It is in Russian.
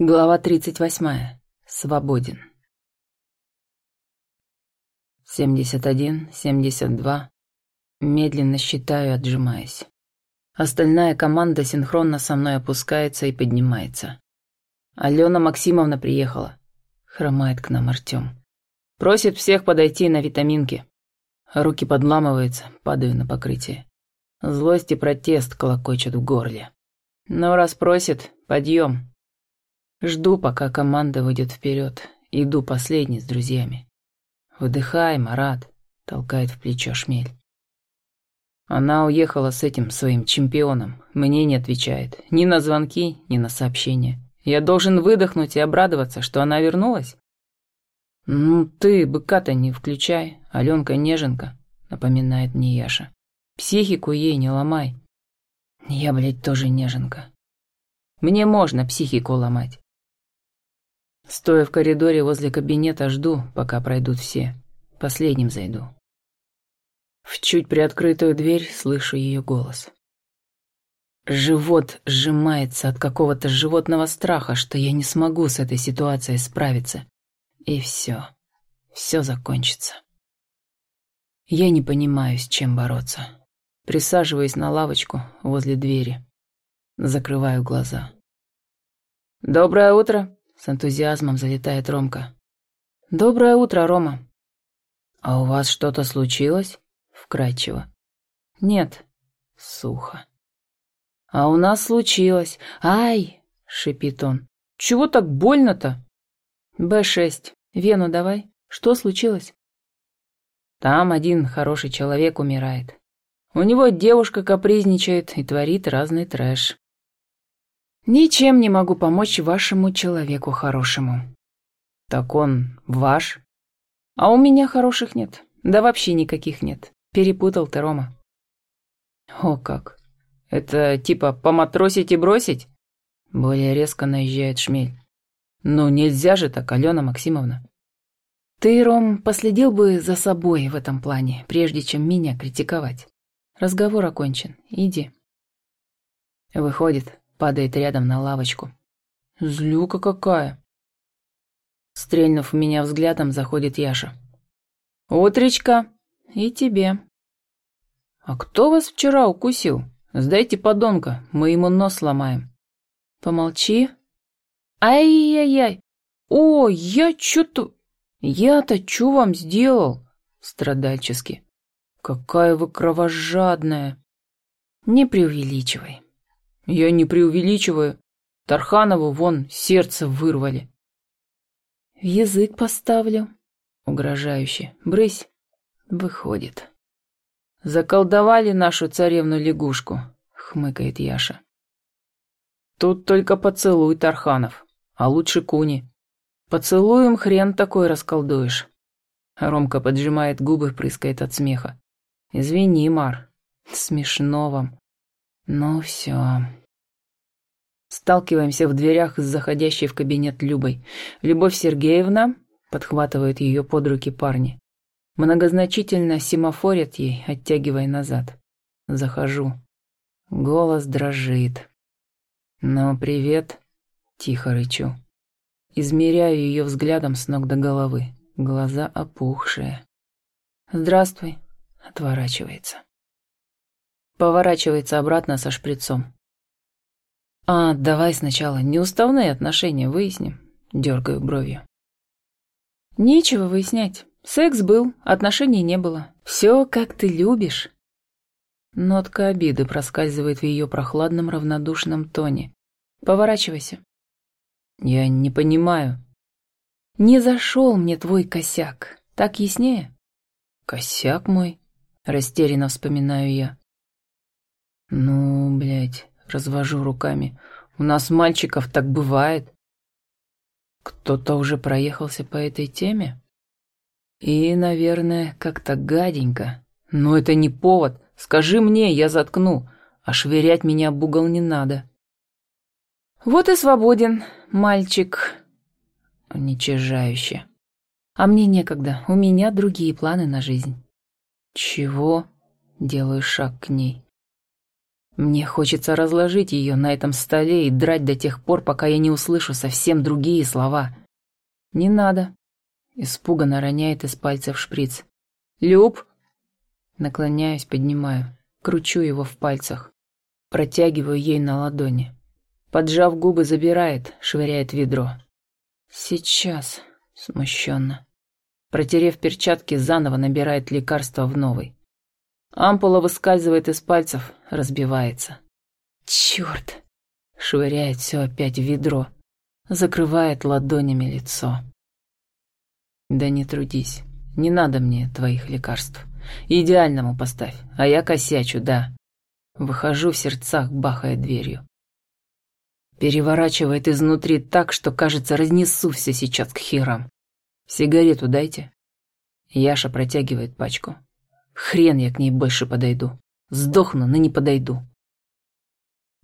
Глава 38. Свободен. 71, 72. Медленно считаю, отжимаясь. Остальная команда синхронно со мной опускается и поднимается. Алена Максимовна приехала. Хромает к нам Артем. Просит всех подойти на витаминки. Руки подламываются, падаю на покрытие. Злость и протест колокочут в горле. Но раз просит, подъем. Жду, пока команда выйдет вперед. Иду последний с друзьями. «Выдыхай, Марат», — толкает в плечо шмель. Она уехала с этим своим чемпионом. Мне не отвечает. Ни на звонки, ни на сообщения. Я должен выдохнуть и обрадоваться, что она вернулась? «Ну ты быка-то не включай, Аленка неженка», — напоминает мне Яша. «Психику ей не ломай». Я, блядь, тоже неженка. Мне можно психику ломать. Стоя в коридоре возле кабинета, жду, пока пройдут все. Последним зайду. В чуть приоткрытую дверь слышу ее голос. Живот сжимается от какого-то животного страха, что я не смогу с этой ситуацией справиться. И все. Все закончится. Я не понимаю, с чем бороться. Присаживаюсь на лавочку возле двери. Закрываю глаза. «Доброе утро!» С энтузиазмом залетает Ромка. «Доброе утро, Рома». «А у вас что-то случилось?» Вкрадчиво. «Нет». Сухо. «А у нас случилось. Ай!» — шипит он. «Чего так больно-то?» «Б6. Вену давай. Что случилось?» «Там один хороший человек умирает. У него девушка капризничает и творит разный трэш. Ничем не могу помочь вашему человеку хорошему. Так он ваш? А у меня хороших нет. Да вообще никаких нет. Перепутал ты, Рома. О как. Это типа поматросить и бросить? Более резко наезжает шмель. Ну нельзя же так, Алена Максимовна. Ты, Ром, последил бы за собой в этом плане, прежде чем меня критиковать. Разговор окончен. Иди. Выходит, Падает рядом на лавочку. Злюка какая. Стрельнув меня взглядом, заходит Яша. «Утречка! И тебе!» «А кто вас вчера укусил? Сдайте подонка, мы ему нос сломаем». «Помолчи». «Ай-яй-яй! О, я чё-то... Я-то чё вам сделал?» Страдальчески. «Какая вы кровожадная!» «Не преувеличивай. Я не преувеличиваю. Тарханову вон сердце вырвали. В язык поставлю. Угрожающе. Брысь. Выходит. Заколдовали нашу царевну-лягушку, хмыкает Яша. Тут только поцелуй, Тарханов. А лучше куни. Поцелуем хрен такой расколдуешь. Ромка поджимает губы, прыскает от смеха. Извини, Мар. Смешно вам. Ну все. Сталкиваемся в дверях с заходящей в кабинет Любой. Любовь Сергеевна подхватывает ее под руки парни. Многозначительно семафорят ей, оттягивая назад. Захожу. Голос дрожит. «Ну, привет», — тихо рычу. Измеряю ее взглядом с ног до головы. Глаза опухшие. «Здравствуй», — отворачивается. Поворачивается обратно со шприцом. «А, давай сначала неуставные отношения выясним», — дергаю бровью. «Нечего выяснять. Секс был, отношений не было. Все, как ты любишь». Нотка обиды проскальзывает в ее прохладном равнодушном тоне. «Поворачивайся». «Я не понимаю». «Не зашел мне твой косяк. Так яснее?» «Косяк мой?» — растерянно вспоминаю я. Ну, блядь, развожу руками. У нас мальчиков так бывает. Кто-то уже проехался по этой теме? И, наверное, как-то гаденько. Но это не повод. Скажи мне, я заткну. А швырять меня об угол не надо. Вот и свободен, мальчик. Уничижающе. А мне некогда, у меня другие планы на жизнь. Чего? Делаю шаг к ней. Мне хочется разложить ее на этом столе и драть до тех пор, пока я не услышу совсем другие слова. «Не надо», — испуганно роняет из пальцев шприц. «Люб!» Наклоняюсь, поднимаю, кручу его в пальцах, протягиваю ей на ладони. Поджав губы, забирает, швыряет ведро. «Сейчас», — смущенно. Протерев перчатки, заново набирает лекарство в новый. Ампула выскальзывает из пальцев, разбивается. Черт! Швыряет все опять в ведро. Закрывает ладонями лицо. Да не трудись. Не надо мне твоих лекарств. Идеальному поставь, а я косячу, да. Выхожу в сердцах, бахая дверью. Переворачивает изнутри так, что, кажется, разнесу все сейчас к херам. Сигарету дайте. Яша протягивает пачку. Хрен я к ней больше подойду. Сдохну, но не подойду.